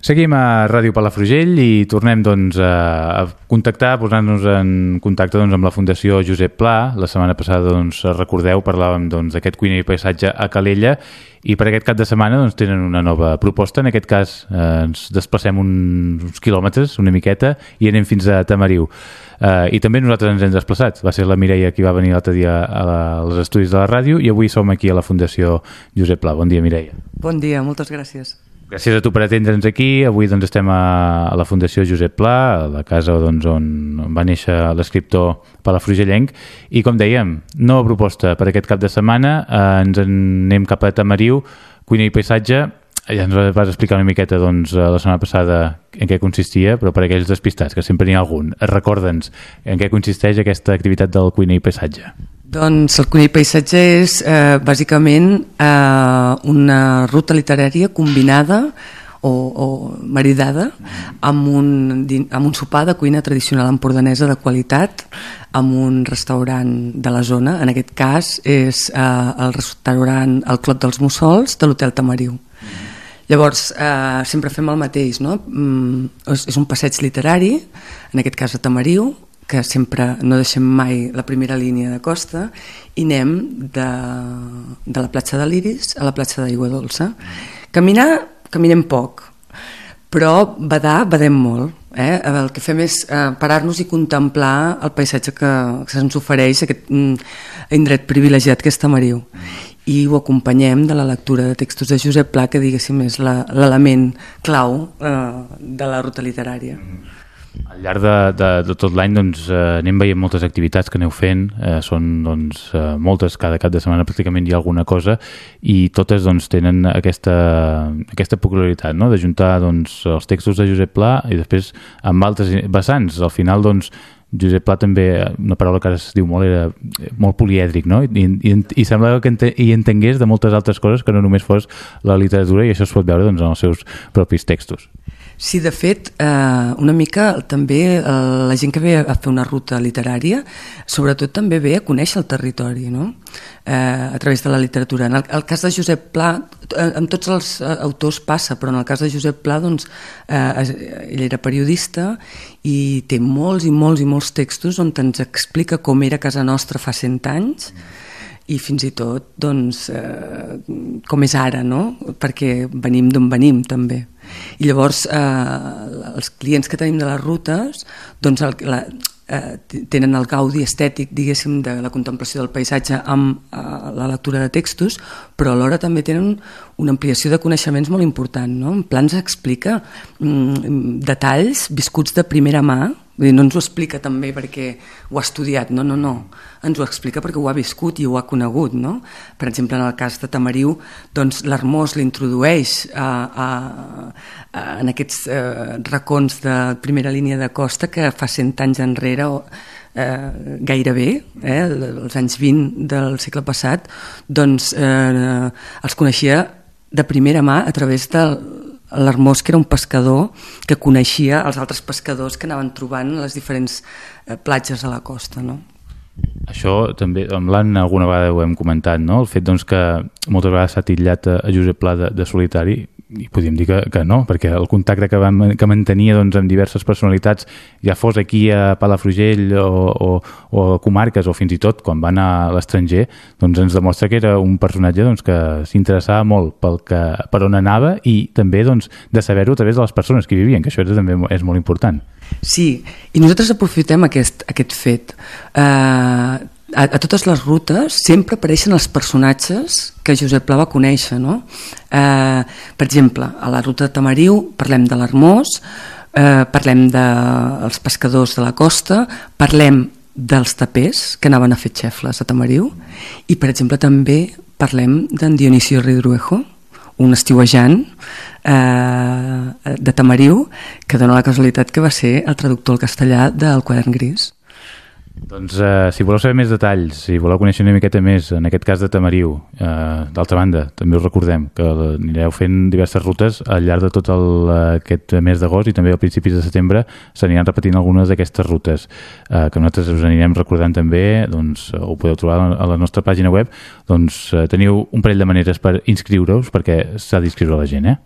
Seguim a Ràdio Palafrugell i tornem doncs, a contactar, posant-nos en contacte doncs, amb la Fundació Josep Pla. La setmana passada, doncs, recordeu, parlàvem doncs, d'aquest doncs, cuina i paisatge a Calella i per aquest cap de setmana doncs, tenen una nova proposta. En aquest cas eh, ens desplacem uns quilòmetres, una miqueta, i anem fins a Tamariu. Eh, I també nosaltres ens hem desplaçat. Va ser la Mireia qui va venir l'altre dia a la, als estudis de la ràdio i avui som aquí a la Fundació Josep Pla. Bon dia, Mireia. Bon dia, moltes gràcies. Gràcies a tu per atendre'ns aquí. Avui doncs, estem a, a la Fundació Josep Pla, a la casa doncs, on va néixer l'escriptor palafrugellenc. I com dèiem, nova proposta per aquest cap de setmana. Eh, ens en anem cap a Tamariu, cuina i paisatge. Ja ens vas explicar una miqueta doncs, la setmana passada en què consistia, però per aquells despistats, que sempre n'hi ha algun, recorda'ns en què consisteix aquesta activitat del cuina i paisatge. Doncs el Conill Paisatge és eh, bàsicament eh, una ruta literària combinada o, o maridada amb un, amb un sopar de cuina tradicional empordanesa de qualitat amb un restaurant de la zona, en aquest cas és eh, el restaurant El Clot dels Mussols de l'Hotel Tamariu. Llavors, eh, sempre fem el mateix, no? Mm, és, és un passeig literari, en aquest cas a Tamariu, que sempre no deixem mai la primera línia de costa i anem de, de la platja de l'Iris a la platja d'Aigua Dolça. Caminar, caminem poc, però badar, badem molt. Eh? El que fem és eh, parar-nos i contemplar el paisatge que, que se'ns ofereix, aquest mm, indret privilegiat que és Tamariu. I ho acompanyem de la lectura de textos de Josep Pla, que diguéssim és l'element clau eh, de la ruta literària. Mm -hmm. Al llarg de, de, de tot l'any doncs, eh, anem veient moltes activitats que aneu fent, eh, són doncs, eh, moltes, cada cap de setmana pràcticament hi ha alguna cosa i totes doncs, tenen aquesta, aquesta peculiaritat no? de juntar doncs, els textos de Josep Pla i després amb altres vessants. Al final doncs, Josep Pla també, una paraula que ara es diu molt, era molt polièdric, no? I, i, i sembla que ente, hi entengués de moltes altres coses que no només fos la literatura i això es pot veure doncs, en els seus propis textos. Sí, de fet, eh, una mica també eh, la gent que ve a fer una ruta literària, sobretot també ve a conèixer el territori, no? eh, a través de la literatura. En el, el cas de Josep Pla, eh, amb tots els eh, autors passa, però en el cas de Josep Pla, doncs, eh, ell era periodista i té molts i molts i molts textos on ens explica com era casa nostra fa cent anys, i fins i tot doncs, eh, com és ara, no? perquè venim d'on venim també. I llavors eh, els clients que tenim de les rutes doncs el, la, eh, tenen el gaudi estètic, diguéssim, de la contemplació del paisatge amb eh, la lectura de textos, però alhora també tenen una ampliació de coneixements molt important. No? En plans explica mm, detalls viscuts de primera mà, Vull dir, no ens ho explica també perquè ho ha estudiat, no, no, no. Ens ho explica perquè ho ha viscut i ho ha conegut, no? Per exemple, en el cas de Tamariu, doncs l'Hermós l'introdueix a, a, a, en aquests eh, racons de primera línia de costa que fa cent anys enrere eh, gairebé, eh, els anys 20 del segle passat, doncs eh, els coneixia de primera mà a través del l'Hermós que era un pescador que coneixia els altres pescadors que anaven trobant a les diferents eh, platges de la costa, no? Això també, amb l'Anna alguna vegada ho hem comentat, no? El fet doncs, que moltes vegades s'ha titllat a Josep Pla de, de solitari i podríem dir que, que no, perquè el contacte que, vam, que mantenia doncs, amb diverses personalitats, ja fos aquí a Palafrugell o, o, o a comarques o fins i tot quan van a l'estranger, doncs ens demostra que era un personatge doncs, que s'interessava molt pel que, per on anava i també doncs, de saber-ho a través de les persones que vivien, que això també és molt important. Sí, i nosaltres aprofitem aquest, aquest fet. Eh, a, a totes les rutes sempre apareixen els personatges que Josep Pla va conèixer. No? Eh, per exemple, a la ruta de Tamariu parlem de l'Hermós, eh, parlem dels de pescadors de la costa, parlem dels tapers que anaven a fer xefles a Tamariu i, per exemple, també parlem d'en Dionisio Ridruejo, un estiuejant eh, de Tamariu que dona la casualitat que va ser el traductor al castellà del quadern gris. Doncs eh, si voleu saber més detalls, si voleu conèixer una miqueta més, en aquest cas de Tamariu, eh, d'altra banda, també us recordem que anireu fent diverses rutes al llarg de tot el, aquest mes d'agost i també a principis de setembre s'aniran repetint algunes d'aquestes rutes eh, que nosaltres us anirem recordant també, doncs ho podeu trobar a la nostra pàgina web, doncs eh, teniu un parell de maneres per inscriure-us perquè s'ha d'inscriure la gent, eh?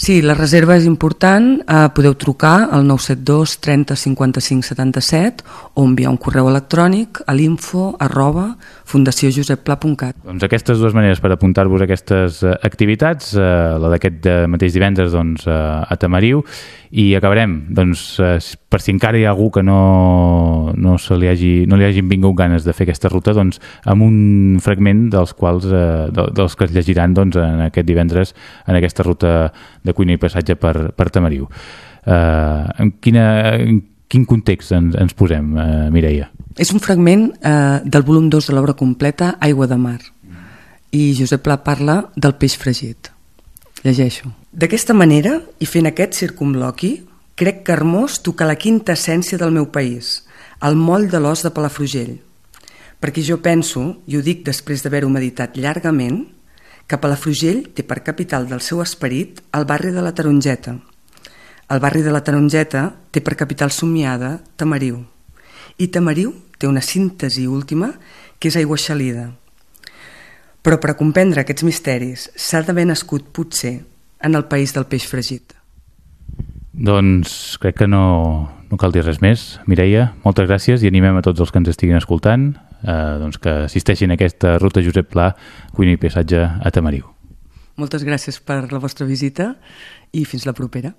Sí, la reserva és important, eh, podeu trucar al 972 30 55 77 o enviar un correu electrònic a l'info arroba fundaciojoseppla.cat. Doncs aquestes dues maneres per apuntar-vos a aquestes eh, activitats, eh, la d'aquest de mateix divendres doncs, eh, a Tamariu, i acabarem, doncs, eh, per si encara hi ha algú que no, no, se li hagi, no li hagin vingut ganes de fer aquesta ruta, doncs, amb un fragment dels quals, eh, de, dels que es llegiran doncs, en aquest divendres en aquesta ruta de cuina i passatge per, per Tamariu. Eh, en, quina, en quin context ens, ens posem, eh, Mireia? És un fragment eh, del volum 2 de l'obra completa Aigua de mar i Josep Pla parla del peix fregit. Llegeixo. D'aquesta manera, i fent aquest circumloqui, crec que Hermós toca la quinta essència del meu país, el moll de l'os de Palafrugell. Perquè jo penso, i ho dic després d'haver-ho meditat llargament, que Palafrugell té per capital del seu esperit el barri de la Tarongeta. El barri de la Tarongeta té per capital somiada Tamariu. I Tamariu té una síntesi última que és aigua xalida. Però per a comprendre aquests misteris s'ha d'haver nascut potser en el país del peix fregit. Doncs crec que no, no cal dir res més. Mireia, moltes gràcies i animem a tots els que ens estiguin escoltant eh, doncs que assisteixin a aquesta ruta Josep Pla, cuina i paisatge a Tamariu. Moltes gràcies per la vostra visita i fins la propera.